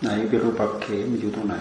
ไหนวิรูปักเขมันอยู่ตรงไหน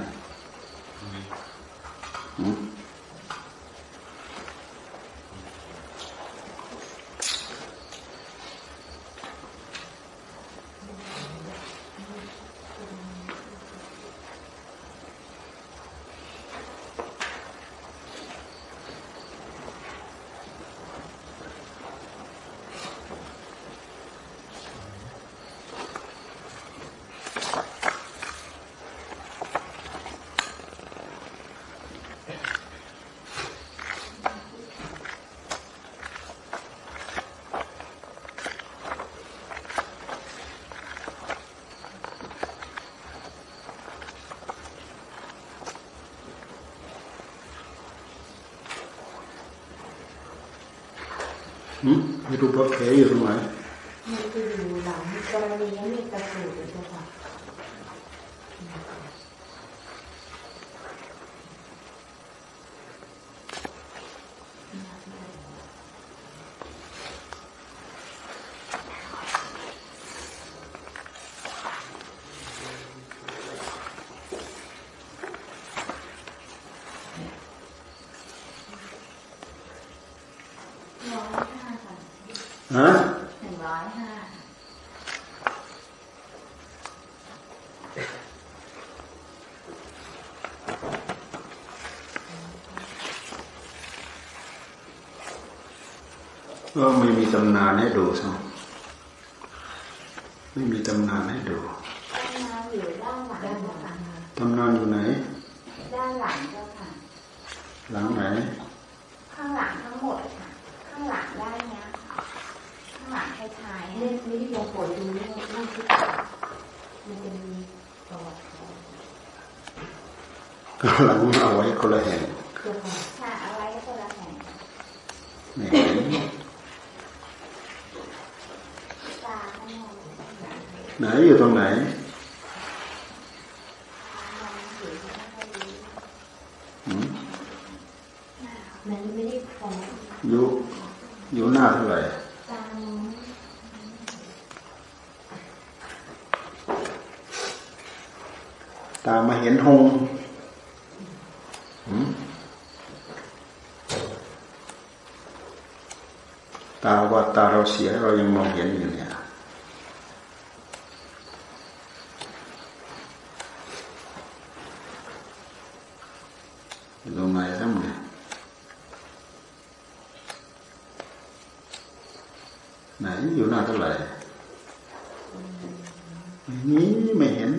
วิรูปเคอยู่ตรงไหนมันจะอยู่หลังกรณีนี้ตะสูดเจ้าค่ะฮะหนึ่งร้อยห้า ก็ไม่มีตำนานให้ดูใช่ไหมไม่มีตำนานให้ดูตำนานอยู่ด้านหลังด้านหลังตำนานอยู่ไหน ด้านหลังเจ้าค่ะ หลังไหน ข้างหลังทั้งหมดค่ะ ข้างหลังได้เนี้ยหลังท้ายๆนี่นี่ที่ลงปวดดูนี่นี่ที่มันจะมีประวัติหลังเอาไว้คนละแห่งค่ะเอาไว้คนละแห่งไหนไหนอยู่ตรงไหน อยู่อยู่หน้าเท่าไหร่ตามาเห็นหงตาว่าตาเราเสียเรายังมองเห็นอยู่เนี่ยลงมาแล้วมั้งไหนอยู่หน้าเท่าไหร่นี้ไม่เห็น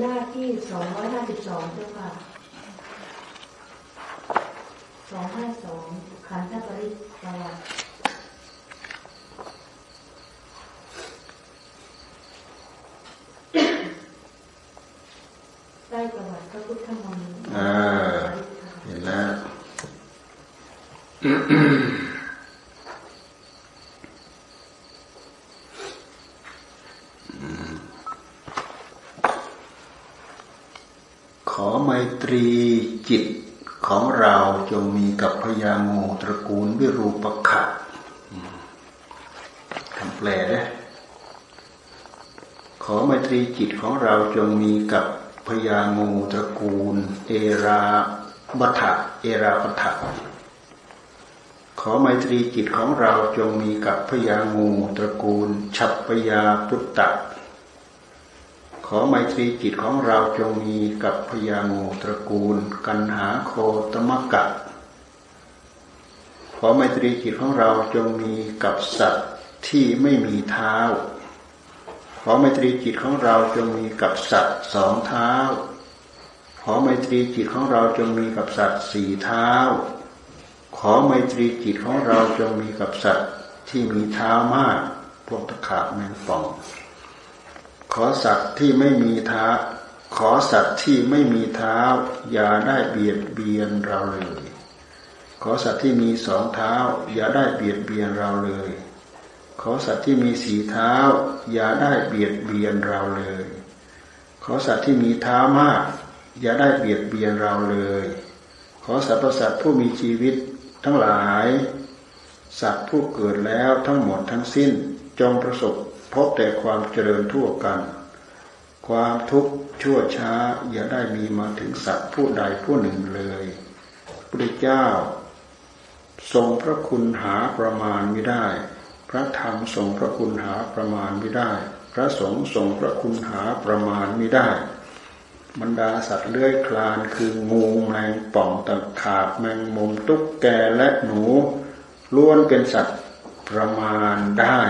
หน้าที่สองร้อยห้าสิบสองเจ้าค่ะสองห้าสองขันธปริประวัติได้ประวัติพระพุทธมนต์อ่าเห็นแล้ว ขอไมตรีจิตของเราจงมีกับพญางูตระกูลวิรูปขะคำแปลนะขอไมตรีจิตของเราจงมีกับพญางูตระกูล เอราบัถเอราปถะข อไมตรีจิตของเราจงมีกับพญางูตระกูล ฉับพยาพุตตะ ขอไมตรีจิตของเราจงมีกับพญางูตระกูล กันหาโคตมกะ ขอไมตรีจิตของเราจงมีกับสัตว์ที่ไม่มีเท้า ขอไมตรีจิตของเราจงมีกับสัตว์สองเท้า ขอไมตรีจิตของเราจงมีกับสัตว์สี่เท้า ขอไมตรีจิตของเราจงมีกับสัตว์ที่มีเท้ามาก พวกตะขาบแมงป่อง ขอสัตว์ที่ไม่มีเท้า ขอสัตว์ที่ไม่มีเท้า อย่าได้เบียดเบียนเราเลย ขอสัตว์ที่มีสองเท้า อย่าได้เบียดเบียนเราเลย ขอสัตว์ที่มีสีเท้า อย่าได้เบียดเบียนเราเลย ขอสัตว์ที่มีเท้ามาก อย่าได้เบียดเบียนเราเลย ขอสรรพสัตว์ผู้มีชีวิต ทั้งหลาย สัตว์ผู้เกิดแล้วทั้งหมดทั้งสิ้นจงประสบพบแต่ความเจริญทั่วกัน ความทุกข์ชั่วช้าอย่าได้มีมาถึงสัตว์ผู้ใดผู้หนึ่งเลยพระเจ้า ทรงพระคุณหาประมาณไม่ได้ พระธรรมทรงพระคุณหาประมาณไม่ได้ พระสงฆ์ทรงพระคุณหาประมาณไม่ได้ บรรดาสัตว์เลื้อยคลานคืองูแมงป่องตะขาบแมงมุมตุ๊กแกและหนูล้วนเป็นสัตว์ประมาณได้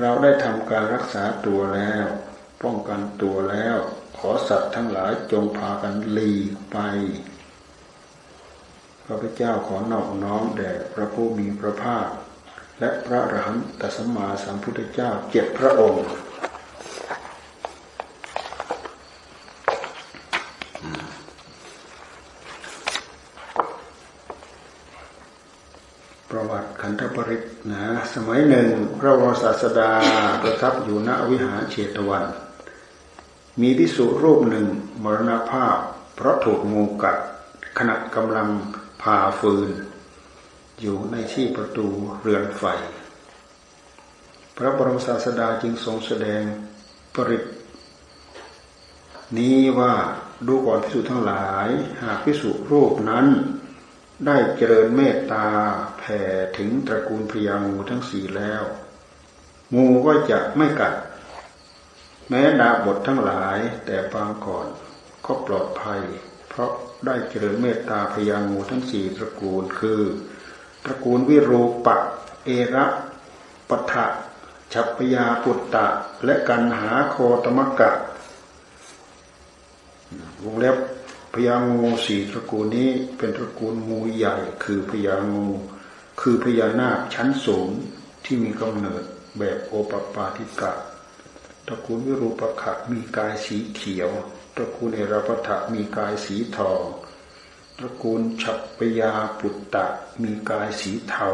เราได้ทำการรักษาตัวแล้ว ป้องกันตัวแล้ว ขอสัตว์ทั้งหลายจงพากันหลีกไปพระพเจ้าขอนอบน้อมแด่พระผู้มีพระภาค และพระอรหันตสัมมาสัมพุทธเจ้าเจ็ดพระองค์ประวัติขันธปริศนะส มัยหนึ่ง พระวรศาสดาประทับอยู่ณวิหารเชตวัน มีพิสุรูปหนึ่งมรณภาพ เพราะถูกงูกัดขณะกำลังพาฟืน อยู่ในที่ประตูเรือนไฟ พระบรมศาสดาจึงทรงแสดงปริศนี้ว่าดูก่อนพิสุทั้งหลาย หากพิสุรูปนั้น ได้เจริญเมตตาแผ่ถึงตระกูลพญางูทั้งสี่แล้ว งูก็จะไม่กัด แม้ดาบททั้งหลายแต่ปางก่อนก็ปลอดภัย เพราะได้เจริญเมตตาพญางูทั้งสี่ตระกูลคือ ตระกูลวิรูปะ เอระปะทะฉัพยาปุตตะ และกันหาโคตมกะวงเล็บ พญางูสี่ตระกูลนี้เป็นตระกูลงูใหญ่คือพญางู คือพญานาคชั้นสูงที่มีกำเนิดแบบโอปปาติกะตระกูลวิรูปขะมีกายสีเขียว ตระกูลเอราปทะมีกายสีทอง ตระกูลฉัพปยาปุตตะมีกายสีเทา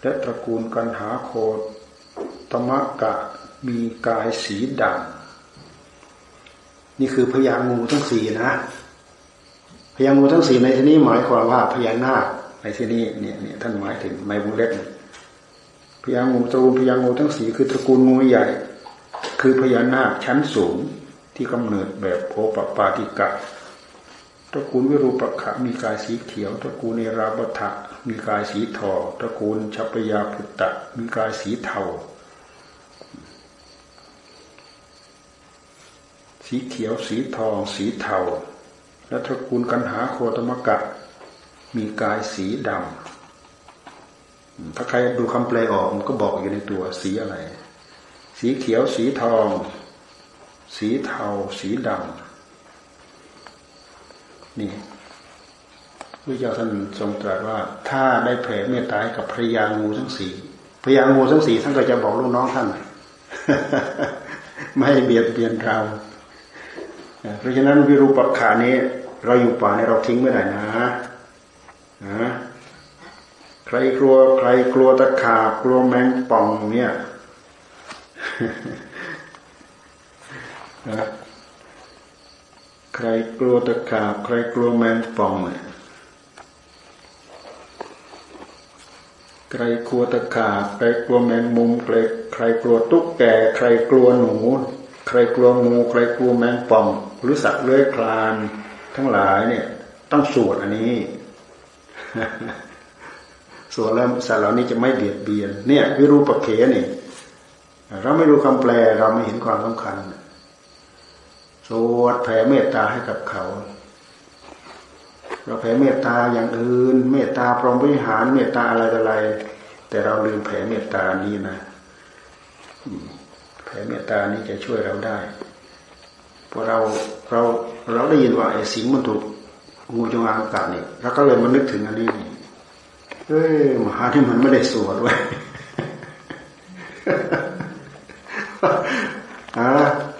และตระกูลกันหาโคตมะกะมีกายสีดำนี่คือพญางูทั้งสี่นะ พญางูทั้งสี่ในที่นี้หมายความว่าพญานาคในที่นี้เนี่ยเนี่ยท่านหมายถึงในวงเล็บพญางูตระกูลพญางูทั้งสี่คือตระกูลงูใหญ่ คือพญานาคชั้นสูงที่กำเนิดแบบโอปปาติกะตระกูลวิรูปขะมีกายสีเขียว ตระกูลเนราบทะมีกายสีทองตระกูลชัพยาพุตตะมีกายสีเทาสีเขียวสีทอง สีเทา และตระกูลกันหาโคตมกะ มีกายสีดำถ้าใครดูคำแปลออกมันก็บอกอยู่ในตัวสีอะไร สีเขียวสีทอง สีเทา สีดำนี่พระเจ้าท่านทรงตรัสว่า ถ้าได้แผ่เมตตากับพระยางูทั้งสี่พระยางูทั้งสี่ท่านก็จะบอกลูกน้องท่านไม่เบียดเบียนเรา เพราะฉะนั้นวิรูปขานี้ เราอยู่ป่าเนี่ยเราทิ้งไม่ได้นะนะใครกลัวใครกลัวตะขาบกลัวแมงป่องเนี่ยนะใครกลัวตะขาบใครกลัวแมงป่องเนี่ยใครกลัวตะขาบใครกลัวแมงมุมใครใครกลัวตุ๊กแก ใครกลัวหนู ใครกลัวงูใครกลัวแมงป่อง หรือสัตว์เลื้อยคลาน ทั้งหลายเนี่ย ต้องสวดอันนี้สวดแล้วสัตว์เหล่านี้จะไม่เบียดเบียน เนี่ยวิรูปเขนี่เราไม่รู้คำแปลเราไม่เห็นความสำคัญ สวดแผ่เมตตาให้กับเขา เราแผ่เมตตาอย่างอื่น เมตตาพรหมวิหารเมตตาอะไรอะไร แต่เราลืมแผ่เมตตานี้นะแผ่เมตตานี้จะช่วยเราได้ เราเราเราได้ยินว่าไอ้สิงมันถูกงูจงอางกัดนี่เราก็เลยมานึกถึงอันนี้เอ้ยมหาที่มันไม่ได้สวดไว้อ่า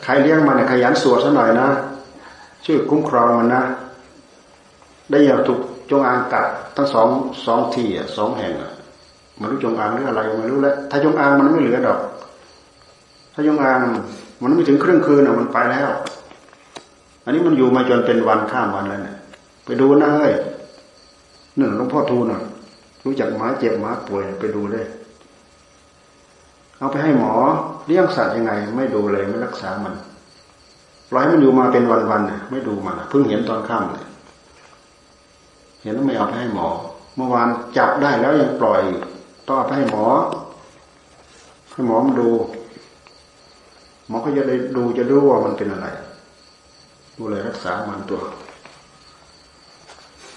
ใครเลี้ยงมันขยันสวดซะหน่อยนะช่วยคุ้มครองมันนะ ได้ยินถูกจงอางกัดทั้งสองสองที่อะสองแห่งอะมันรู้จงอางหรืออะไรไม่รู้แล้วถ้าจงอางมันไม่เหลือดอก ถ้าจงอางมันไม่ถึงครึ่งคืนอะมันไปแล้ว อันนี้มันอยู่มาจนเป็นวันข้ามวันแล้วเนี่ยไปดูนะเฮ้ยหนึ่งหลวงพ่อทูลน่ะรู้จักหมาเจ็บหมาป่วยไปดูเลยเอาไปให้หมอเลี้ยงสัตว์ยังไง ไม่ดูเลยไม่รักษามันปล่อยมันอยู่มาเป็นวันๆไม่ดูมันเพิ่งเห็นตอนค่ำเลยเห็นแล้วไม่เอาไปให้หมอ เมื่อวานจับได้แล้วยังปล่อยต้องเอาไปให้หมอให้หมอมาดูหมอก็จะได้ดูจะรู้ว่ามันเป็นอะไร ดูเลยรักษามันตัว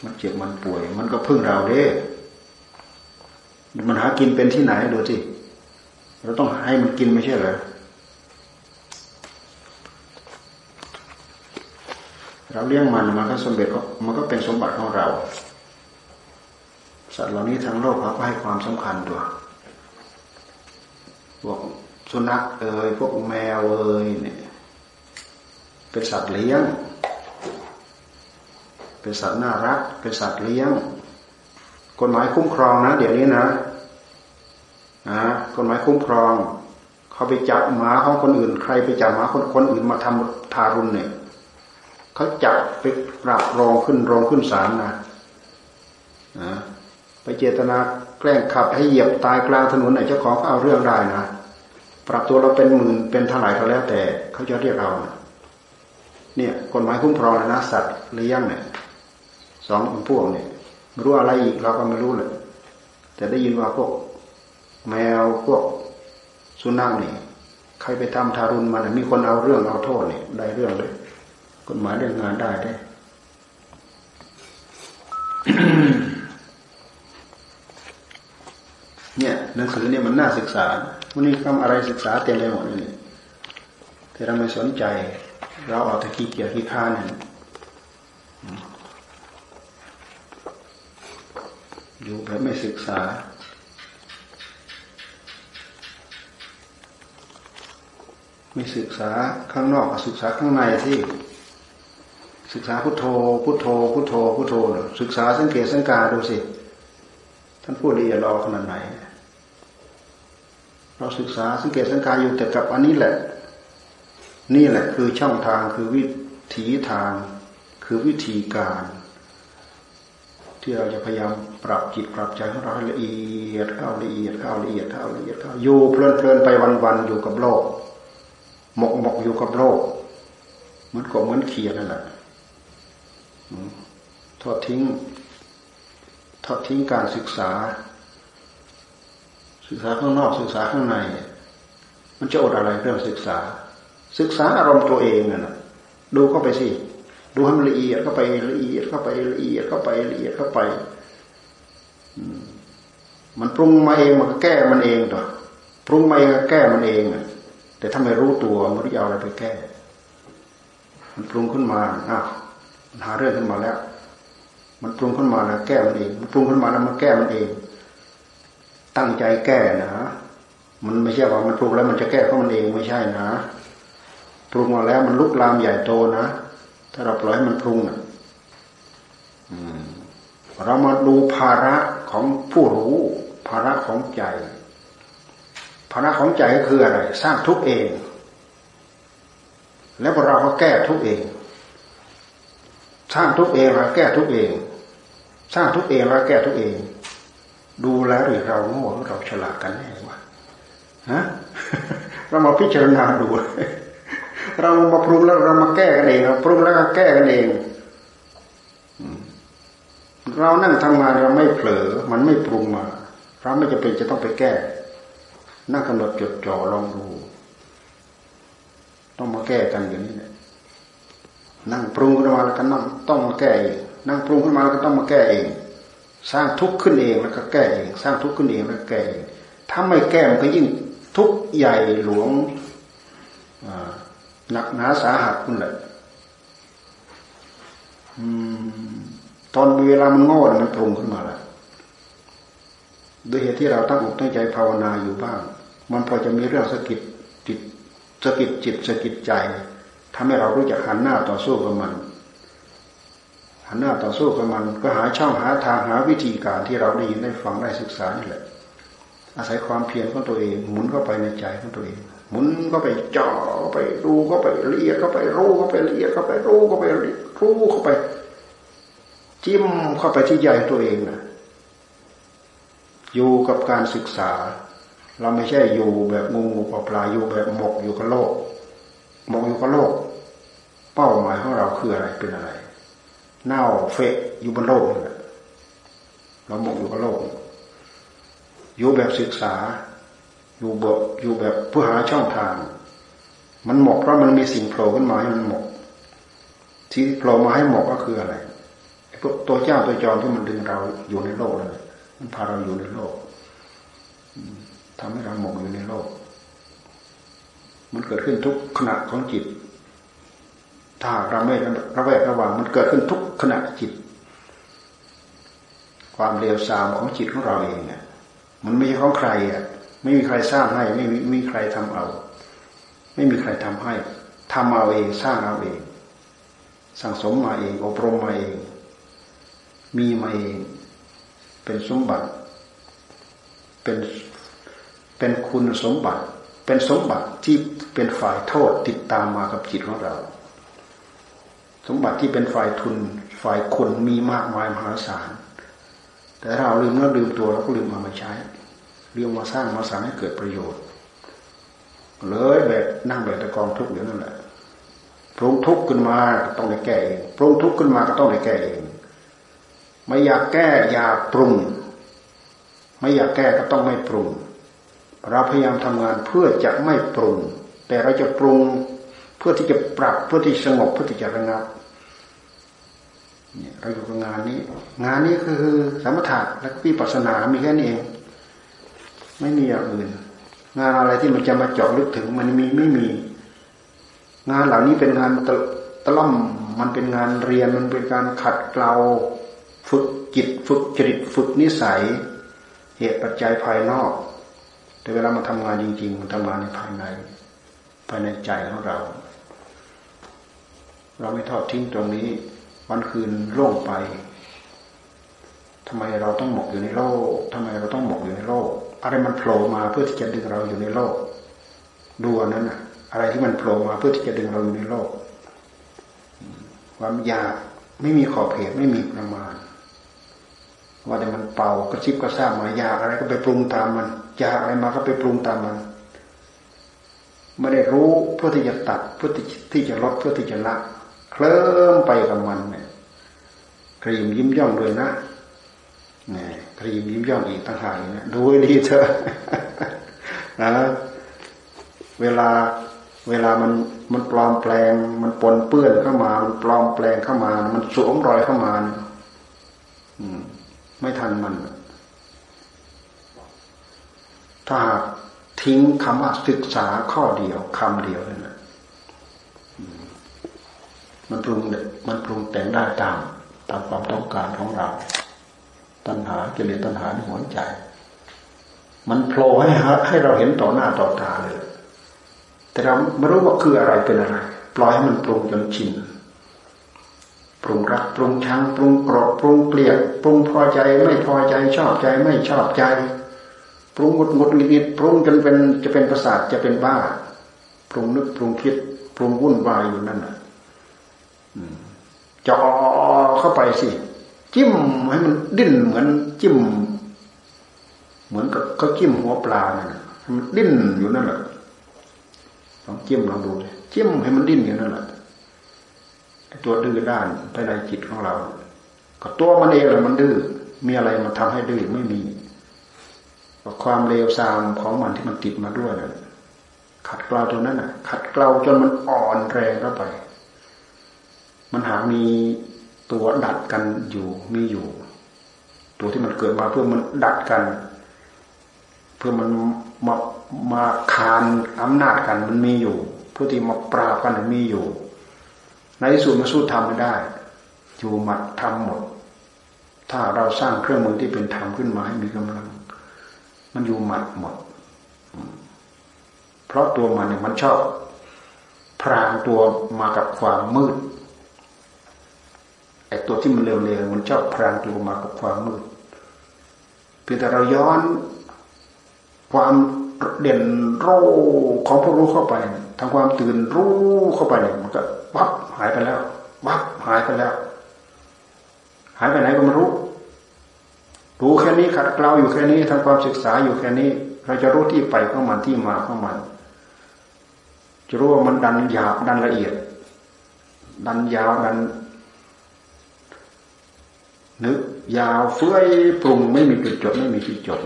มันเจ็บมันป่วย มันก็พึ่งเราเด้มันหากินเป็นที่ไหนดูสิเราต้องให้มันกินไม่ใช่เหรอเราเลี้ยงมันมันก็สมเด็จมันก็เป็นสมบัติของเรา สัตว์เหล่านี้ทั้งโลกเขาก็ให้ความสำคัญตัวพวกสุนัขเอ่ยพวกแมวเอ่ยเนี่ย เป็นสัตว์เลี้ยง เป็นสัตว์น่ารัก เป็นสัตว์เลี้ยง กฎหมายคุ้มครองนะ เดี๋ยวนี้นะนะกฎหมายคุ้มครอง เขาไปจับหมาของคนอื่น ใครไปจับหมาคนคนอื่นมาทำทารุณเนี่ยเขาจับไปปรับรองขึ้นรองขึ้นศาลนะนะไปเจตนาแกล้งขับให้เหยียบตายกลางถนนไหนเจ้าของก็เอาเรื่องได้นะปรับตัวเราเป็นหมื่นเป็นเท่าไหร่ก็แล้วแต่เขาจะเรียกเรา เนี่ยกฎหมายคุ้มครองนะสัตว์เลี้ยงเนี่ยสองพวกเนี่ยไม่รู้อะไรอีกเราก็ไม่รู้เลยแต่ได้ยินว่าพวกแมวพวกสุนัขนี่ใครไปทำทารุณมันมีคนเอาเรื่องเอาโทษเนี่ยได้เรื่องเลยกฎหมายเรื่องงานได้ได้เนี่ยหนังสือเนี่ยมันน่าศึกษาวันนี้คำอะไรศึกษาเต็มไปหมดเลยแต่เราไม่สนใจ เราเอาแต่ขี้เกียจขี้ข้านอยู่แบบไม่ศึกษา ไม่ศึกษาข้างนอกศึกษาข้างในที่ศึกษาพุทโธ พุทโธ พุทโธ พุทโธ ศึกษาสังเกตสังการดูสิ ท่านพูดละเอียดรอขนาดไหน เราศึกษาสังเกตสังการอยู่แต่กับอันนี้แหละ นี่แหละคือช่องทางคือวิถีทาง คือวิธีการ ที่เราจะพยายามปรับจิตปรับใจของเราให้ละเอียดเข้าละเอียดเข้าละเอียดเข้าละเอียดเข้าอยู่เพลินเพลินไปวันวันอยู่กับโลก หมกหมกอยู่กับโลกเหมือนกบเหมือนเขียนนั่นแหละทอดทิ้งทอดทิ้งการศึกษา ศึกษาข้างนอกศึกษาข้างใน มันจะอดอะไรเรื่องศึกษา ศึกษาอารมณ์ตัวเองน่ะดูเข้าไปสิ ดูให้มันละเอียดเข้าไปละเอียดเข้าไปละเอียดเข้าไปละเอียดเข้าไป มันปรุงมาเองมันก็แก้มันเองต่อปรุงมาเองก็แก้มันเองแต่ถ้าไม่รู้ตัวมันจะเอาอะไรไปแก้ มันปรุงขึ้นมาอ้าวหาเรื่องขึ้นมาแล้ว มันปรุงขึ้นมาแล้วแก้มันเอง มันปรุงขึ้นมาแล้วมันแก้มันเอง ตั้งใจแก้นะมันไม่ใช่ว่ามันปรุงแล้วมันจะแก้เพราะมันเองไม่ใช่นะ ปรุงมาแล้วมันลุกลามใหญ่โตนะ ถ้าเราปล่อยให้มันปรุงนะเรามาดูภาระของผู้รู้ ภาระของใจ ภาระของใจก็คืออะไร สร้างทุกเอง แล้วเราก็แก้ทุกเอง สร้างทุกเองแล้วแก้ทุกเอง สร้างทุกเองแล้วแก้ทุกเอง ดูแล้วหรือเราโง่หรือเราฉลาดกันแน่วะฮะเรามาพิจารณาดู เรามาปรุงแล้วเรามาแก้กันเองเราปรุงแล้วก็แก้กันเองเรานั่งทำงานเราไม่เผลอ มันไม่ปรุงมาเราไม่จะเป็นจะต้องไปแก้ นั่งกำหนดจดจ่อลองดู ต้องมาแก้กันอย่างนี้เนี่ยนั่งปรุงขึ้นมาแล้วก็นั่งต้องมาแก้เองนั่งปรุงขึ้นมาแล้วก็ต้องมาแก้เอง สร้างทุกข์ขึ้นเองแล้วก็แก้เอง สร้างทุกข์ขึ้นเองแล้วแก้เองถ้าไม่แก้มันก็ยิ่งทุกข์ใหญ่หลวงอ่า หนักหนาสาหัสคุณแหละตอนเวลามันโง่มันปรุงขึ้นมาแล้วด้วยเหตุที่เราตั้งอกตั้งใจภาวนาอยู่บ้าง มันพอจะมีเรื่องสะกิดจิตสะกิดจิตสะกิดใจทำให้เรารู้จักหันหน้าต่อสู้กับมันหันหน้าต่อสู้กับมัน ก็หาช่องหาทางหาวิธีการที่เราได้ยินได้ฟังได้ศึกษานี่แหละ อาศัยความเพียรของตัวเองหมุนเข้าไปในใจของตัวเอง หมุนเข้าไปจ่อไปดูเข้าไปละเอียดเข้าไปรู้เข้าไปละเอียดเข้าไปรู้เข้าไปรู้เข้าไป จิ้มเข้าไปที่ใจตัวเองนะอยู่กับการศึกษา เราไม่ใช่อยู่แบบงูงูปลาปลาอยู่แบบหมกอยู่กับโลกหมกอยู่กับโลก เป้าหมายของเราคืออะไรเป็นอะไร เน่าเฟะอยู่บนโลกนี่แหละเราหมกอยู่กับโลกอยู่แบบศึกษา อยู่แบบอยู่แบบเพื่อหาช่องทาง มันหมกเพราะมันมีสิ่งโผล่ขึ้นมาให้มันหมกที่โผล่มาให้หมกก็คืออะไรพวกตัวเจ้าตัวจอมที่มันดึงเราอยู่ในโลกนั่นแหละมันพาเราอยู่ในโลกทำให้เราหมกอยู่ในโลก มันเกิดขึ้นทุกขณะของจิต ถ้าเราไม่ระแวดระวังมันเกิดขึ้นทุกขณะจิต ความเลวทรามของจิตของเราเองเนี่ยมันไม่ใช่ของใครอะ ไม่มีใครสร้างให้ ไม่มีใครทำเอา ไม่มีใครทำให้ทำเอาเองสร้างเอาเอง สั่งสมมาเองอบรมมาเอง มีมาเอง เป็นสมบัติ เป็นเป็นคุณสมบัติ เป็นสมบัติที่เป็นฝ่ายโทษติดตามมากับจิตของเรา สมบัติที่เป็นฝ่ายทุน ฝ่ายคนมีมากมายมหาศาลแต่เราลืมแล้วลืมตัวเราก็ลืมมามาใช้ ลืมมาสร้างมาสร้างให้เกิดประโยชน์ เลยแบบนั่งแบบตะกองทุกข์อย่างนั้นแหละปรุงทุกข์ขึ้นมาต้องได้แก้เองปรุงทุกข์ขึ้นมาก็ต้องได้แก้เองไม่อยากแก้อยากปรุง ไม่อยากแก้ก็ต้องไม่ปรุง เราพยายามทำงานเพื่อจะไม่ปรุง แต่เราจะปรุงเพื่อที่จะปรับเพื่อที่สงบเพื่อที่จะระงับเนี่ยเราอยู่กับงานนี้ งานนี้คือสมถะและวิปัสสนา มีแค่นี้เอง ไม่มีอย่างอื่น งานอะไรที่มันจะมาเจาะลึกถึงมันมีไม่มี งานเหล่านี้เป็นงานตตล่อมมันเป็นงานเรียนมันเป็นการขัดเกลาฝึกจิตฝึกจริตฝึกนิสัย เหตุปัจจัยภายนอก แต่เวลามาทำงานจริง ๆ มันทำงานในภายในภายในใจของเรา เราไม่ทอดทิ้งตรงนี้ วันคืนโล่งไปทำไมเราต้องหมกอยู่ในโลกทำไมเราต้องหมกอยู่ในโลก อะไรมันโผล่มาเพื่อที่จะดึงเราอยู่ในโลก ดูอันนั้นนะอะไรที่มันโผล่มาเพื่อที่จะดึงเราอยู่ในโลก ความอยากไม่มีขอบเขตไม่มีประมาณ ว่าแต่มันเป่ากระชิบกระซาบมาอยากอะไรก็ไปปรุงตามมันอยากอะไรมาก็ไปปรุงตามมันไม่ได้รู้เพื่อที่จะตัดเพื่อที่จะลดเพื่อที่จะละเคลิ้มไปกับมันเนี่ยกระยิมยิ้มย่องด้วยนะเนี่ก ระยิมยิ้มย่องอีกต่างหากเนี่ยดูให้ดีเถอะนะเวลาเวลามันมันปลอมแปลง มันปนเปื้อนเข้ามา มันปลอมแปลงเข้ามา มันสวมรอยเข้ามาอืม ไม่ทันมัน ถ้าทิ้งคำว่าศึกษาข้อเดียวคำเดียวนั่นะมันปรุงมันปรุงแต่งได้ตามตามความต้องการของเรา ตัณหาเกิเลสตัณหาในหัวใจ มันโผล่ให้ให้เราเห็นต่อหน้าต่อตาเลย แต่เราไม่รู้ว่าคืออะไรเป็นอะไร ปล่อยให้มันปรุงจนชินปรุงรักปรุงชังปรุงโกรธปรุงเกลียดปรุงพอใจไม่พอใจชอบใจไม่ชอบใจ ปรุงหงุดหงุดหงิดปรุงจนเป็นจะเป็นประสาทจะเป็นบ้า ปรุงนึกปรุงคิด ปรุงวุ่นวายอยู่นั่นน่ะจ่อเข้าไปสิ จิ้มให้มันดิ้นเหมือนจิ้ม เหมือนกับเขาจิ้มหัวปลาเนี่ยมันดิ้นอยู่นั่นแหละลองจิ้มลองดูจิ้มให้มันดิ้นอยู่นั้นแหละตัวดื้อด้านภายในจิตของเรา ก็ตัวมันเองแหละมันดื้อมีอะไรมาทำให้ดื้อไม่มีความเลวทรามของมันที่มันติดมาด้วยนะขัดเกลาตัวนั้นน่ะ ขัดเกลาจนมันอ่อนแรงเข้าไป มันหามี ตัวดัดกันอยู่มีอยู่ ตัวที่มันเกิดมาเพื่อมันดัดกัน เพื่อมันมามาคานอำนาจกันมันมีอยู่ผู้ที่มาปราบกันมีอยู่ ในที่สุดมาสู้ทำไม่ได้อยู่หมัดทำหมด ถ้าเราสร้างเครื่องมือที่เป็นธรรมขึ้นมาให้มีกำลัง มันอยู่หมัดหมด เพราะตัวมันเนี่ยมันชอบพรางตัวมากับความมืด ตัวที่มันเร็วๆมันชอบพรางตัวมากับความมืดเพียงแต่เราย้อนความเด่นรู้ของผู้รู้เข้าไปทำความตื่นรู้เข้าไปเนี่ยมันก็วับหายไปแล้ววับหายไปแล้ว หายไปไหนก็ไม่รู้รู้แค่นี้ขัดเกลาอยู่แค่นี้ทำความศึกษาอยู่แค่นี้ เราจะรู้ที่ไปของมันที่มาของมัน จะรู้ว่ามันดันหยาบดันละเอียด ดันยาวดัน นึกยาวเฟื้อยปรุงไม่มีจุดจบไม่มีที่จบ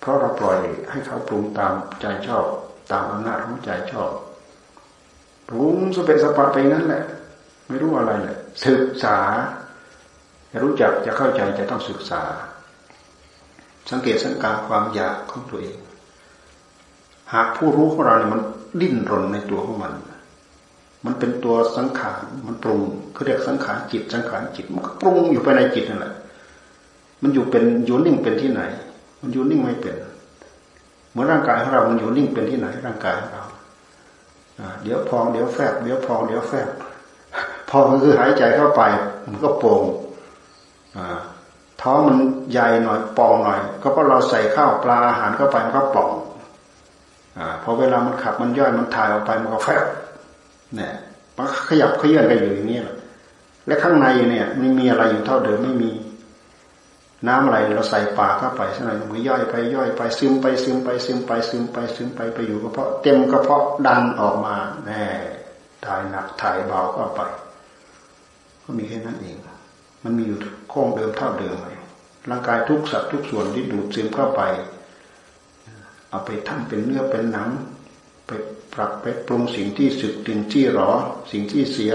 เพราะเราปล่อยให้เขาปรุงตามใจชอบ ตามอำนาจของใจชอบปรุงสเปสปะไปงั้นแหละ ไม่รู้อะไรเลยศึกษาจะรู้จักจะเข้าใจจะต้องศึกษา สังเกตสังการความอยากของตัวเอง หากผู้รู้ของเราเนี่ยมันดิ้นรนในตัวของมัน มันเป็นตัวสังขารมันปรุงเขาเรียกสังขารจิตสังขารจิตมันก็ปรุงอยู่ภายในจิตนั่นแหละมันอยู่เป็นอยู่นิ่งเป็นที่ไหน มันอยู่นิ่งไม่เป็นเหมือนร่างกายของเรา มันอยู่นิ่งเป็นที่ไหน ร่างกายของเราเดี๋ยวพองเดี๋ยวแฟบเดี๋ยวพองเดี๋ยวแฟบพองก็คือหายใจเข้าไป มันก็โป่งท้องมันใหญ่หน่อยปองหน่อย ก็เพราะเราใส่ข้าวปลาอาหารเข้าไปมันก็ป่องอพอเวลามันขับมันย่อยมันถ่ายออกไปมันก็แฟบ เนี่ยมันขยับขยื่นกันอยู่อย่างนี้แหละและข้างในเนี่ยไม่มีอะไรอยู่เท่าเดิมไม่มีน้ำอะไรเราใส่ปากเข้าไปสักหน่อยมันย่อยไปย่อยไปซึมไปซึมไปซึมไปซึมไปซึมไปไปอยู่กระเพาะเต็มกระเพาะดันออกมาแน่ถ่ายหนักถ่ายเบาเข้าไป ก็มีแค่นั้นเอง มันมีอยู่คงเดิมเท่าเดิมเลยร่างกายทุกสัตว์ทุกส่วนที่ดูดซึมเข้าไป เอาไปทำเป็นเนื้อเป็นหนัง ปปรับไปปรุงสิ่งที่สึกสิ่งที่หรอ สิ่งที่เสีย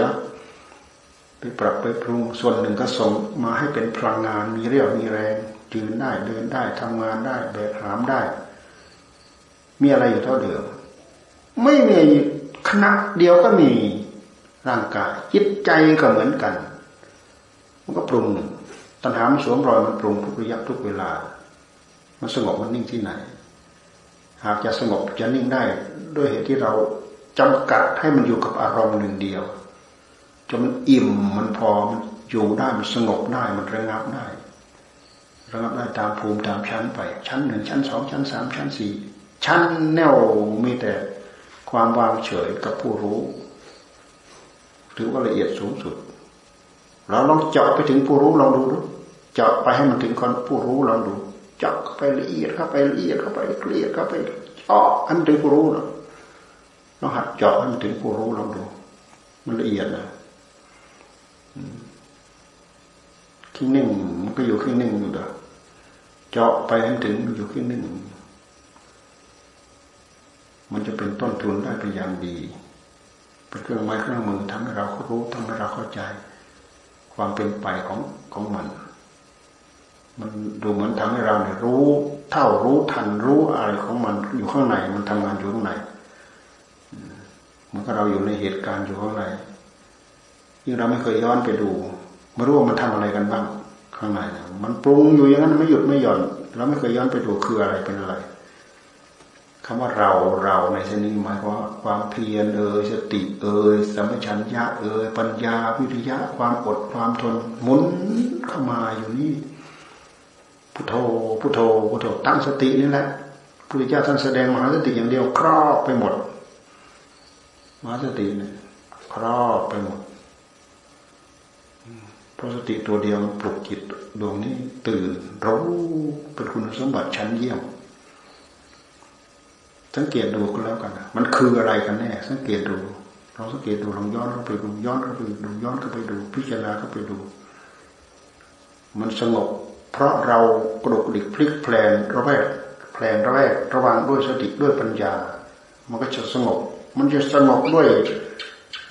ไปปรับไปปรุงส่วนหนึ่งก็ส่งมาให้เป็นพลังงานมีเรี่ยวมีแรงยืนได้เดินได้ทำงานได้แบกหามได้ มีอะไรอยู่เท่าเดิม ไม่มีขณะเดียวก็มีร่างกายจิตใจก็เหมือนกัน มันก็ปรุงตัณหามันสวมรอยมันปรุงทุกระยะทุกเวลา มันสงบมันนิ่งที่ไหน หากจะสงบจะนิ่งได้ด้วยเหตุที่เราจำกัดให้มันอยู่กับอารมณ์หนึ่งเดียวจนมันอิ่มมันพอมันอยู่ได้มันสงบได้มันระงับได้ระงับได้ตามภูมิตามชั้นไป ชั้นหนึ่งชั้นสองชั้นสามชั้นสี่ชั้นแนวมีแต่ความวางเฉยกับผู้รู้ถือว่าละเอียดสูงสุด เราลองเจาะไปถึงผู้รู้ลองดูดูเจาะไปให้มันถึงคนผู้รู้ลองดู เจาะเข้าไปละเอียดเข้าไปละเอียดเข้าไปละเอียดเข้าไปเจาะให้มันถึงผู้รู้นะลองหัดเจาะให้มันถึงผู้รู้ลองดู มันละเอียดนะขี้หนึ่งมันก็อยู่ขี้หนึ่งอยู่เด้อเจาะไปให้ถึงอยู่ขี้หนึ่งมันจะเป็นต้นทุนได้เป็นอย่างดี เป็นเครื่องไม้เครื่องมือทำให้เรารู้ทำให้เราเข้าใจ ความเป็นไปของของมัน มันดูเหมือนทำให้เราเนี่ยรู้เท่ารู้ทันรู้อะไรของมันอยู่ข้างในมันทำงานอยู่ข้างในมันก็เราอยู่ในเหตุการณ์อยู่ข้างในยิ่งเราไม่เคยย้อนไปดูไม่รู้ว่ามันทำอะไรกันบ้าง ข้างในมันปรุงอยู่อย่างนั้นไม่หยุดไม่หย่อนเราไม่เคยย้อนไปดูคืออะไรเป็นอะไรคำว่าเราเราในเช่นนี้หมายความว่าความเพียรเอ่ยสติเอ่ยสัมปชัญญะเอ่ยปัญญาวิริยะความอดความทนหมุนเข้ามาอยู่นี่ พุทโธพุทโธพุทโธตั้งสตินี่แหละพุทธเจ้าท่านแสดงมหาสติอย่างเดียวครอบไปหมดมหาสติเนี่ยครอบไปหมดเพราะสติตัวเดียวปลุกจิตดวงนี้ ตื่นรู้เป็นคุณสมบัติชั้นเยี่ยมสังเกตดูก็แล้วกันมันคืออะไรกันแน่ สังเกตดูลองสังเกตดูลองย้อนเข้าไปดูย้อนเข้าไปดูย้อนเข้าไปดู พิจารณาเข้าไปดู มันสงบ เพราะเรากระดุกดิกพลิกแปลนระแวกแปลนระแวกระวังด้วยสติด้วยปัญญา มันก็จะสงบ มันจะสงบด้วย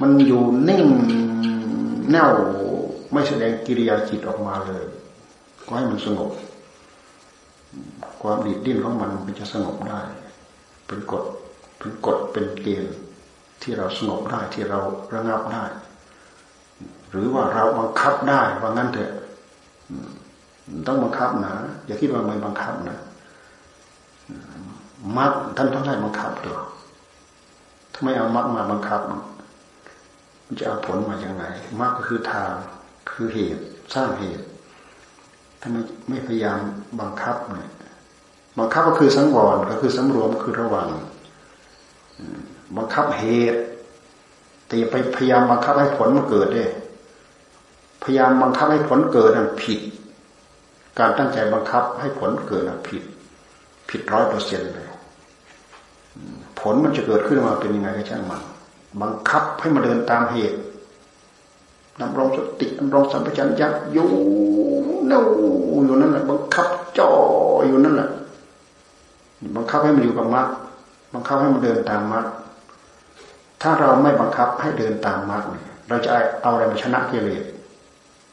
มันอยู่นิ่งแน่วไม่แสดงกิริยาจิตออกมาเลย ก็ให้มันสงบ ความดีดดิ้นของมันมันจะสงบได้ เป็นกฎเป็นกฎเป็นเกณฑ์ที่เราสงบได้ที่เราระงับได้ หรือว่าเราบังคับได้ว่างั้นเถอะ ต้องบังคับนะอย่าคิดว่าไม่บังคับนะมัดท่านต้องได้บังคับตัวถ้าไม่เอามัดมาบังคับมันจะเอาผลมาอย่างไงมัดก็คือทางคือเหตุสร้างเหตุถ้าไม่ไม่พยายามบังคับเนี่ยบังคับก็คือสังวรก็คือสำรวมคือระวังบังคับเหตุแต่อย่าไปพยายามบังคับให้ผลมันเกิดเด้พยายามบังคับให้ผลเกิดนั่นผิด การตั้งใจบังคับให้ผลเกิดผิด ผิดร้อยเปอร์เซ็นต์เลยผลมันจะเกิดขึ้นมาเป็นยังไงก็ช่างมันบังคับให้มาเดินตามเหตุดำรองสติดำรองสัมปชัญญะอยู่นู่อยู่นั่นแหละบังคับจ่ออยู่นั่นแหละบังคับให้มันอยู่กับมรรคบังคับให้มันเดินตามมรรคถ้าเราไม่บังคับให้เดินตามมรรคเนี่ยเราจะเอาอะไรมาชนะกิเลส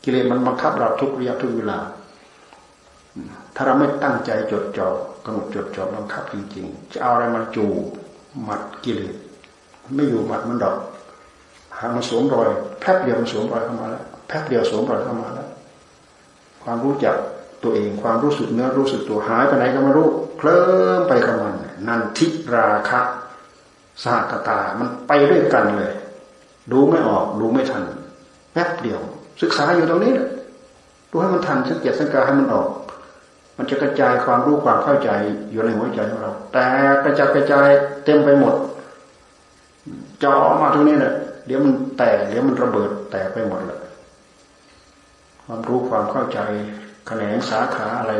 กิเลสมันบังคับเราทุกระยะทุกเวลา ถ้าเราไม่ตั้งใจจดจ่อกำหนดจดจ่อบังคับจริงๆ จะเอาอะไรมาจูมัดกิเลสไม่อยู่มัดมันดอกหามันสวมรอยแป๊บเดียวมันสวมรอยเข้ามาแล้วแป๊บเดียวสวมรอยเข้ามาแล้ว ความรู้จักตัวเองความรู้สึกเนื้อรู้สึกตัวหายไปไหนก็ไม่รู้เคลิ้มไปกับมันนันทิราคะสหกตา มันไปด้วยกันเลย ดูไม่ออกดูไม่ทัน แป๊บเดียว ศึกษาอยู่ตรงนี้ดูให้มันทันสังเกตสังการให้มันออก มันจะกระจายความรู้ความเข้าใจอยู่ในหัวใจของเรา แต่กระจายกระจายเต็มไปหมดจ่อมาตรงนี้แหละเดี๋ยวมันแตกเดี๋ยวมันระเบิดแตกไปหมดเลยความรู้ความเข้าใจแขนงสาขาอะไร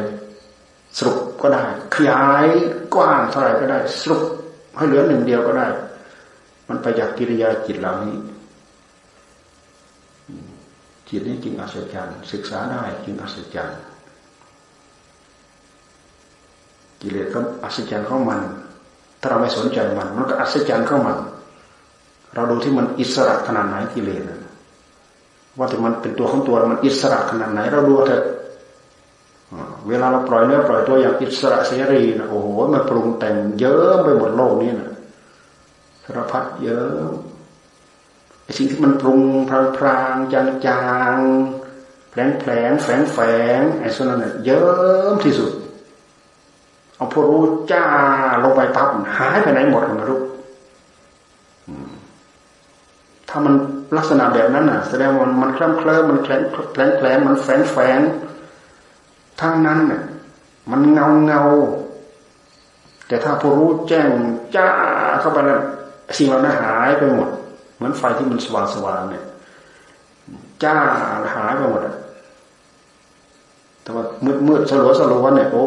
สรุปก็ได้ ขยายกว้างเท่าไหร่ก็ได้ สรุปให้เหลือหนึ่งเดียวก็ได้ มันไปจากกิริยาจิตเหล่านี้ จิตนี้จริงอัศจรรย์ศึกษาได้จริงอัศจรรย์ กิเลสก็อัศจรรย์เข้ามัน ถ้าเราไม่สนใจมัน มันก็อัศจรรย์เข้ามัน เราดูที่มันอิสระขนาดไหนกิเลสว่าแต่มันเป็นตัวของตัวมันอิสระขนาดไหน เราดูเถอะเวลาเราปล่อยเนื้อปล่อยตัวอย่างอิสระเสรีนะโอ้โหมันปรุงแต่งเยอะไปหมดโลกนี้นะสารพัดเยอะไอสิ่งที่มันปรุงพรางๆจางๆแผลงแผลงแฝงแฝงไอ้ส่วนนั้นเยอะที่สุด เอาพอรู้จ้าลงไปปั๊บหายไปไหนหมดกันไม่รู้ถ้ามันลักษณะแบบนั้นน่ะ แสดงว่ามันเคลิ้มเคลิ้มมันแคลงแคลงแคลงมันแฝงแฝงทั้งนั้นน่ะมันเงาเงาแต่ถ้าผู้รู้แจ้งจ้าเข้าไปแล้วสิ่งเหล่านั้นหายไปหมด เหมือนไฟที่มันสว่างสว่างเนี่ยจ้าหายไปหมดอะแต่ว่ามืดมืดสลัวสลัวเนี่ยโอ้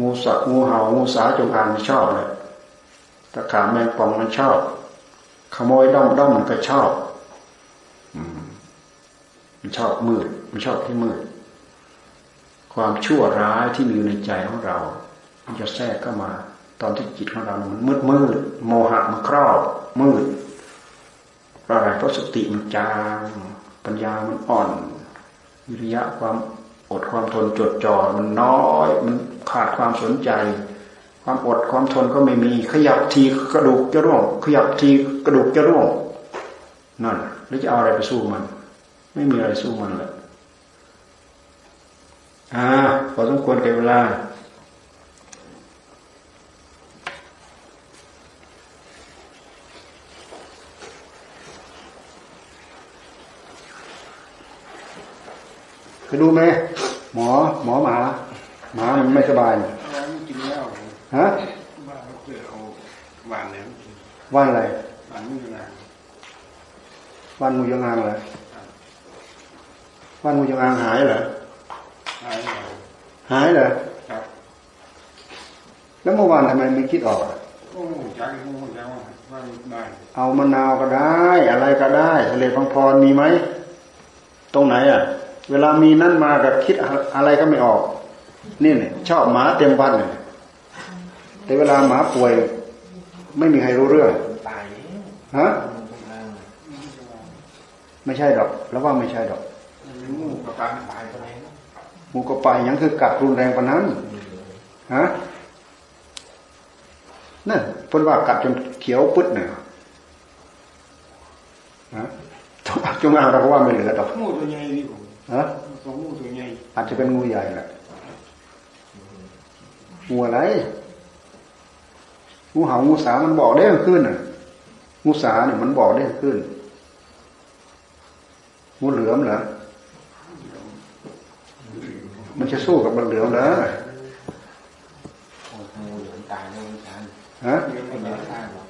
งูสัตว์งูเห่างูสาจงอางชอบเลยตะขาแมงป่องมันชอบ ขโมยด้อมด้อมมันก็ชอบมันชอบมืด มันชอบที่มืด ความชั่วร้ายที่มีอยู่ในใจของเรา มันจะแทรกเข้ามา ตอนที่จิตของเรา มันมืดมืดโมหะมันครอบมืดเพราะอะไรเพราะสติมันจางปัญญามันอ่อน วิริยะความอดความทนจดจ่อมันน้อย มัน ขาดความสนใจ ความอดความทนก็ไม่มี ขยับทีกระดูกจะร่วง ขยับทีกระดูกจะร่วงนั่นแล้วจะเอาอะไรไปสู้มัน ไม่มีอะไรสู้มันเลยอ่าพอสมควรแก่เวลาไปดูไหมหมอหมอหมา หมามันไม่สบายกินแล้วฮะบ้าเขาเจอเอาวานแล้ววานอะไรวานมูยงางวานมูยงางเหรอวานมูยงางหายเหรอหายหายเหรอครับแล้วเมื่อวานทำไมไม่คิดออกโอ้จักโอ้จักว่าได้เอามะนาวก็ได้ อะไรก็ได้ทะเลพังพรมีไหมตรงไหนอะ เวลามีนั่นมากับคิดอะไรก็ไม่ออก นี่เนี่ยชอบหมาเต็มวัดเนี่ยแต่เวลาหมาป่วย ไม่มีใครรู้เรื่องฮะไม่ใช่ดอก แล้วว่าไม่ใช่ดอกงูกระปายตายไปงูกระปายยังคือกัดรุนแรงกว่านั้นฮะนั่นพูดว่ากัดจนเขียวปึ๊ดเนี่ยฮะจงอางเราก็ว่าไม่เหลือดอกงูตัวใหญ่ดิฮะงูตัวใหญ่อาจจะเป็นงูใหญ่แหละ งูอะไรงูเห่างูสามันบอกได้ขึ้นอะงูสาเนี่ยมันบอกได้ขึ้นงูเหลือมเหรอมันจะสู้กับมันเหลือมเหรองูเหลือมตายแล้วอาจารย์ฮะไม่ได้สร้างหรอก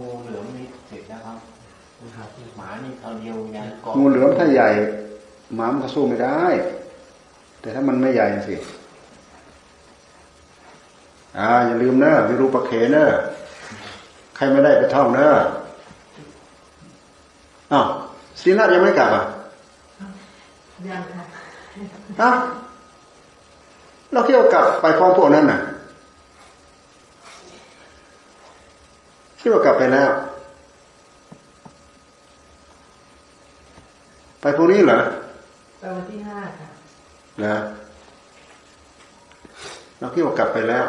งูเหลือมนี่เสร็จแล้วครับหมานี่เขาเดียวยันงูเหลือมถ้าใหญ่หมามันก็สู้ไม่ได้ แต่ถ้ามันไม่ใหญ่สิอ่าอย่าลืมเนอะวิรูปะเขเนอะใครไม่ได้ไปท่องเนอะอ้าวสีนัทยังไม่กลับอะยังค่ะอ้าวเราเที่ยวกลับไปพร้อมพวกนั้นน่ะคิดว่ากลับไปแล้ว ไปพวกนี้เหรอไปวันที่ห้าค่ะ นะเราคิดว่ากลับไปแล้ว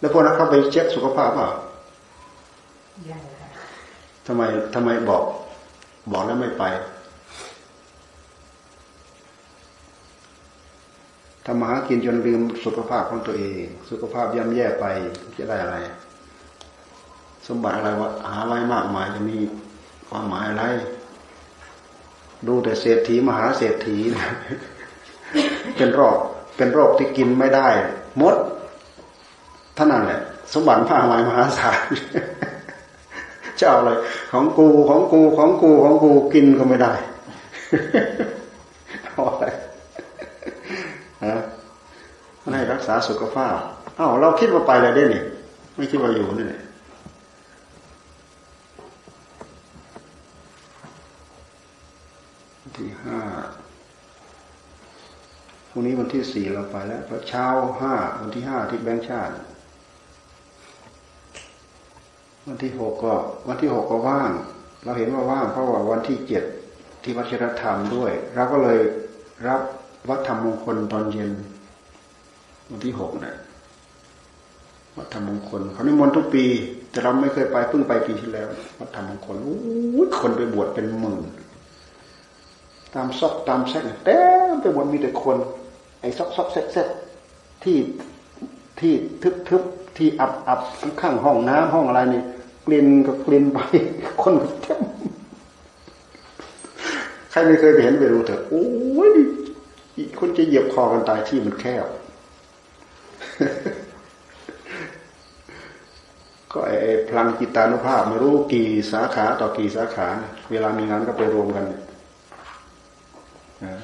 แล้วพวกนั้นเขาไปเช็คสุขภาพเปล่ายังค่ะทำไมทำไมบอก บอกแล้วไม่ไปทำมาหากินจนลืมสุขภาพของตัวเอง สุขภาพย่ำแย่ไปจะได้อะไร สมบัติอะไรวะหาไว้มากมายจะมี ความหมายอะไร ดูแต่เศรษฐีมหาเศรษฐีนะเป็นโรคเป็นโรคที่กินไม่ได้มดท่านั้นแหละ สมบัติผ้าหมมหาศาลจะเอาอะไรของกูของกูของกูของกูกินก็ไม่ได้เออะไรฮะให้รักษาสุขภาพอ้าวเราคิดว่าไปเลยได้นี่ไม่คิดว่าอยู่นี่ที่ห้าพรุ่งนี้ วันที่สี่เราไปแล้วพอเช้าห้าวันที่ห้าที่แบงค์ชาติ วันที่หกก็ วันที่หกก็ว่าง เราเห็นว่าว่างเพราะว่าวันที่เจ็ดที่วัชรธรรมด้วย เราก็เลยรับวัดธรรมมงคลตอนเย็น วันที่หกนะวัดธรรมมงคลเขานิมนต์ทุกปี แต่เราไม่เคยไปเพิ่งไปปีที่แล้ว วัดธรรมมงคลอู้ยคนไปบวชเป็นหมื่นตามซอกตามแซกเต็มไปหมดมีแต่คน ไอ้ซอกซอกแซกแซกที่ที่ทึบทึบที่อับอับข้างห้องน้ำห้องอะไรนี่กลิ่นก็กลิ่นไปคนเต็มใครไม่เคยไปเห็นไปดูเถอะโอ้ยคนจะเหยียบคอกันตายที่มันแคบก็ไอ้พลังจิตานุภาพไม่รู้กี่สาขาต่อกี่สาขา เวลามีงานก็ไปรวมกันนะ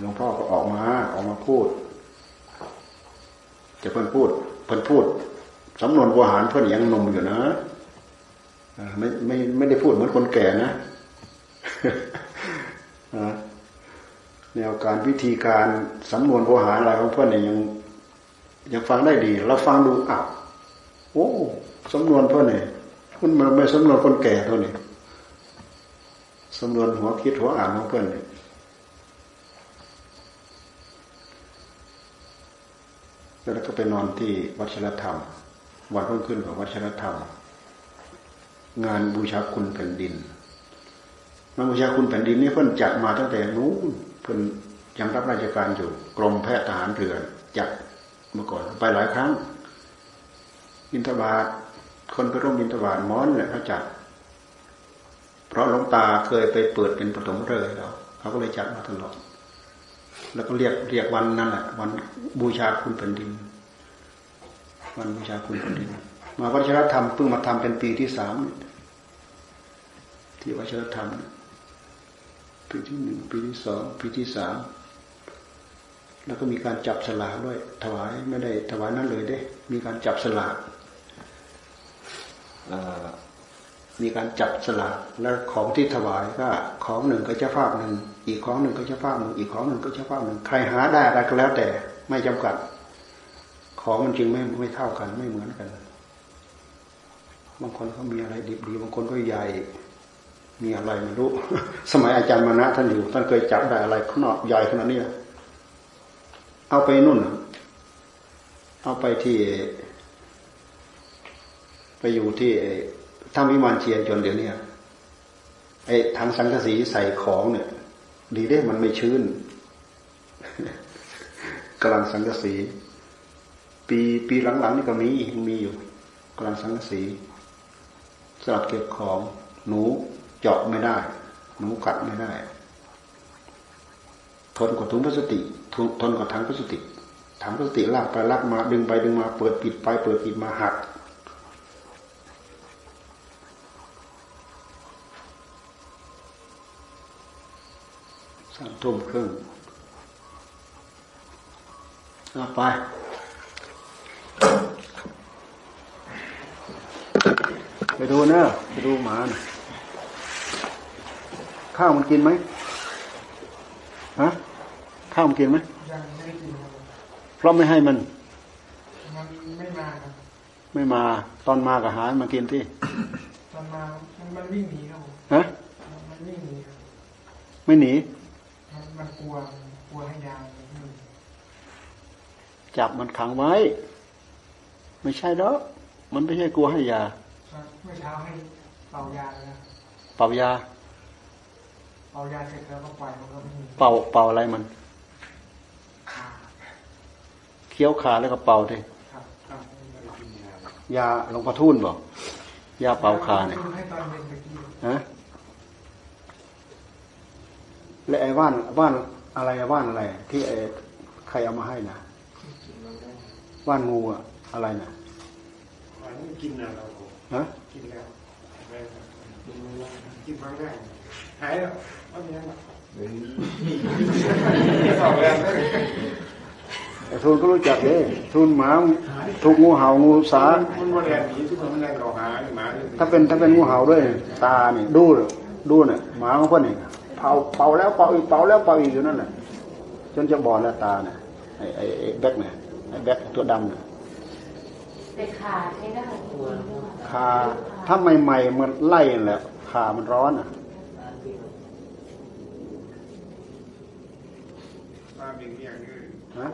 หลวงพ่อก็ออกมาออกมาพูดจะเพิ่นพูด เพิ่นพูดสำนวนโบราณเพิ่นยังหนุ่มอยู่นะไม่ไม่ไม่ได้พูดเหมือนคนแก่นะแนวการวิธีการสำนวนโบราณอะไรของเพื่อนเนี่ยยัง ยังฟังได้ดีเราฟังดูอ้าวโอ้สำนวนเพื่อนเนี่ยมันมาไม่สำนวนคนแก่เท่านี้สำนวนหัวคิดหัวอ่านของเพื่อนเนี่ย แล้วก็ไปนอนที่วัชรธรรม วันรุ่งขึ้นของวัชรธรรม งานบูชาคุณแผ่นดินงานบูชาคุณแผ่นดินนี่เพิ่นจัดมาตั้งแต่นู้นเพิ่นยังรับราชการอยู่ กรมแพทย์ทหารเรือจัดเมื่อก่อนไปหลายครั้งบินทบาทคนไปร่วมบินทบาทม้อนเนี่ยเขาจัด เพราะหลวงตาเคยไปเปิดเป็นปฐมฤกษ์แล้วเขาก็เลยจัดมาตลอด แล้วก็เรียกเรียกวันนั้นแหละวันบูชาคุณแผ่นดิน วันบูชาคุณแผ่นดิน มาวัชรธรรมเพิ่งมาทำเป็นปีที่สามที่วัชรธรรม ปีที่หนึ่งปีที่สองปีที่สามแล้วก็มีการจับสลากด้วย ถวายไม่ได้ถวายนั้นเลยเด้ มีการจับสลากมีการจับสลากแล้วของที่ถวายก็ ของหนึ่งก็จ้าภาพหนึ่ง อีกของหนึ่งก็เจ้าภาพหนึ่งอีกของหนึ่งก็เจ้าภาพหนึ่งใครหาได้อะไรก็แล้วแต่ไม่จำกัด ของมันจริงไม่ไม่เท่ากัน ไม่เหมือนกัน บางคนเขามีอะไรดีดีบางคนก็ใหญ่ มีอะไรไม่รู้ สมัยอาจารย์มณะท่านอยู่ท่านเคยจับได้อะไรขนาดใหญ่ขนาดนี้เอาไปนู่น เอาไปที่ ไปอยู่ที่ถ้าวิมานเชียจนเดี๋ยวนี้ไอ้ถังสังกะสีใส่ของเนี่ย ดีได้มันไม่ชื้นกำลังสังกสีปีปีหลังๆนี่ก็มีมีอยู่กำลังสังกสีสลับเก็บของหนูเจาะไม่ได้ หนูกัดไม่ได้ ทนกว่าถุงพลาสติกทนกว่าถังพลาสติกถังพลาสติกลากไปลากมาดึงไปดึงมาเปิดปิดไปเปิดปิดมาหัก สามทุ่มครึ่งเอาไปไปดูเนอะไปดูหมานะข้าวมันกินไหมฮะข้าวมันกินไหมยังไม่ได้กินครับผมเพราะไม่ให้มัน มันไม่มาครับไม่มา ตอนมากับหารมากินที่ตอนมามันมันวิ่งหนีครับผมฮะมันมันวิ่งหนีครับไม่หนี มันมันกลัวกลัวให้ยามันหนีจับมันขังไว้ ไม่ใช่หรอกมันไม่ใช่กลัวให้ยาครับเมื่อเช้าให้เป่ายาแล้วเป่ายา เป่ายาเสร็จแล้วก็ปล่อยมันก็ไม่หนีเป่าเป่าอะไรมันขาเคี้ยวขาแล้วก็เป่าดิครับครับยาหลวงพ่อทูนบอกยาเป่าขาเนี่ยให้ตอนเย็นไปกินฮะ และไอ้ว่านว่านอะไรว่านอะไร ที่ไอ้ใครเอามาให้นะว่านงูอะอะไรนะอันนี้กินนะเราฮะกินแล้วกินแล้วกินครั้งแรกหายแล้วไม่มีแล้วสองแล้วไอ้ทูนก็รู้จักเด้ทูนหมาถูกงูเห่างูสามันมาแรงหนีทุกคนมันแรงเราหาหมาถ้าเป็นถ้าเป็นงูเห่าด้วย ตาเนี่ยดูดูเนี่ยหมาของเพื่อนเนี่ย เป่าเป่าแล้วเป่าอีกเป่าแล้วเป่าอีกอยู่นั่นแหละจนจะบอดแล้วตาเนี่ยไอ้ไอ้ไอ้แบกเนี่ยไอ้แบกตัวดำเนี่ยแต่ขาใช้ได้จริงๆด้วยคาถ้าใหม่ๆมันไล่นั่นแหละขามันร้อนอะมาเบี่ยงเบี่ยงคือฮะ